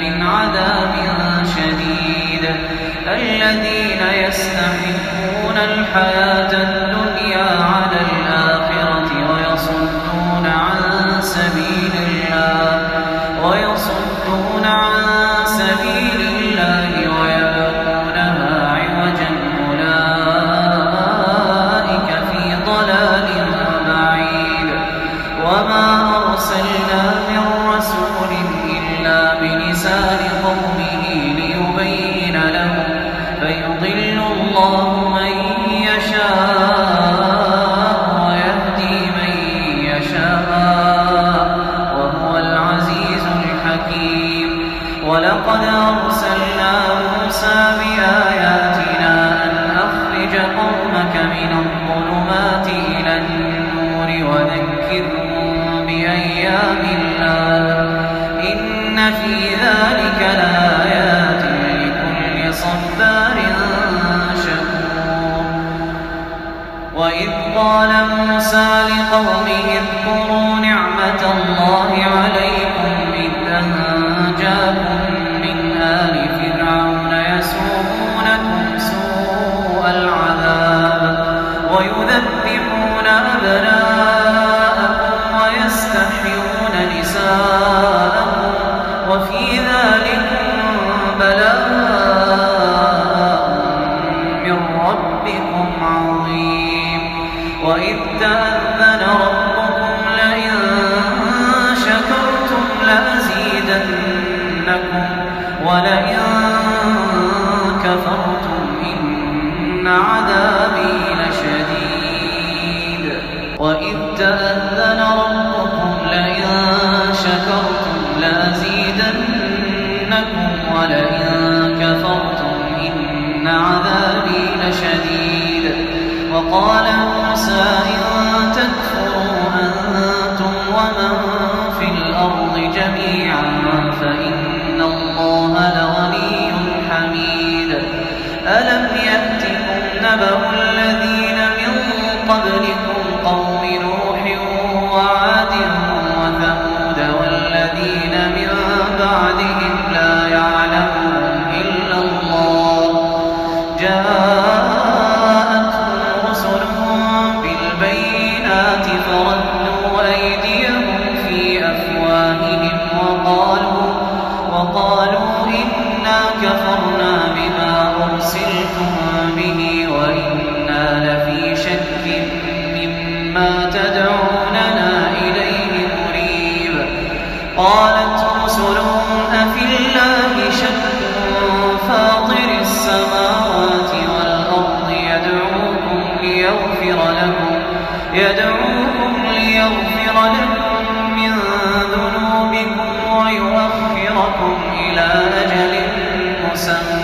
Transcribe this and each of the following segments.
من عذاب شديد. الذين يستحبون الحياة يضل الله من وإذ قال موسى لقومه اذكروا تأذن ربك San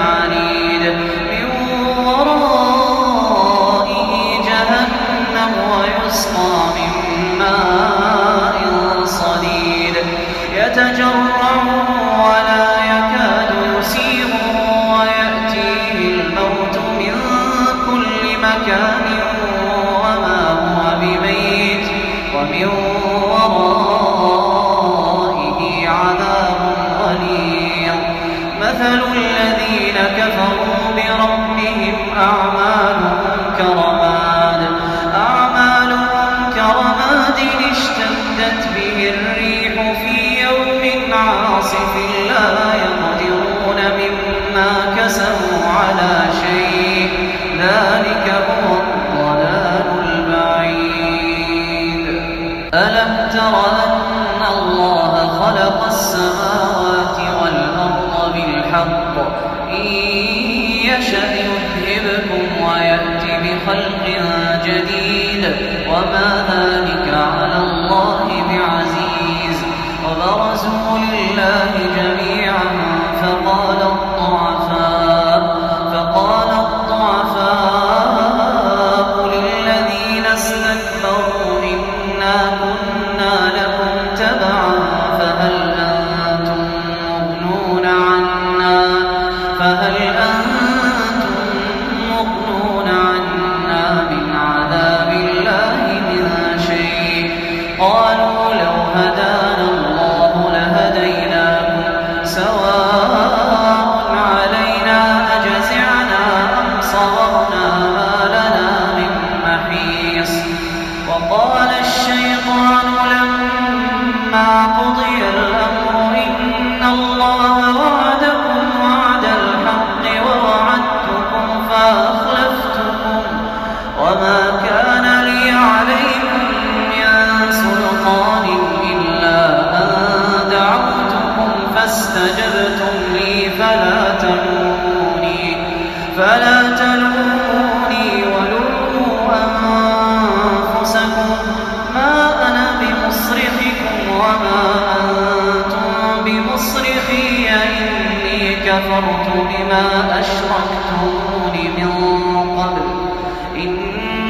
حسن الناس وقال الشيطان لما قضى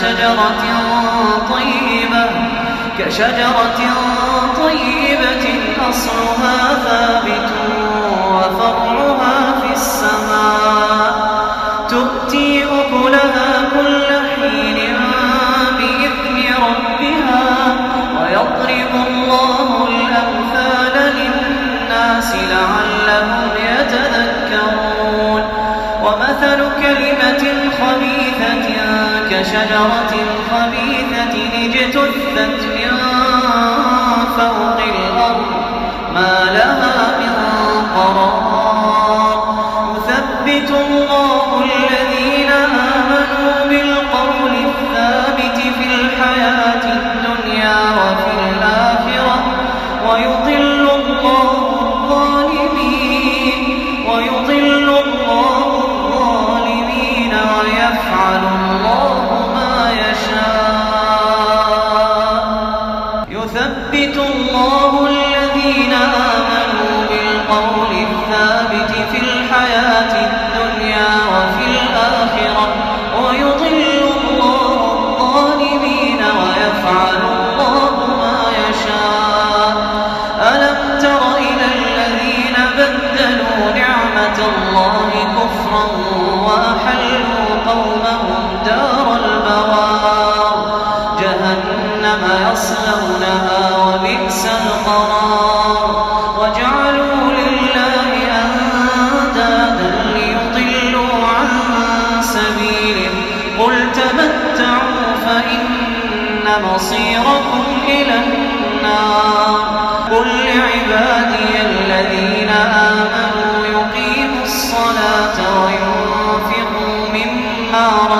كشجرة طيبة كشجرة طيبة أصلها ثابت وفرعها في السماء. شجرة محمد حارا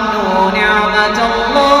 نعمه الله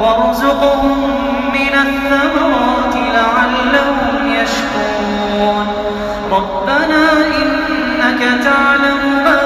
وارزقهم من الثمرات لعلهم يشكرون. ربنا إنك تعلم ما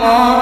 الله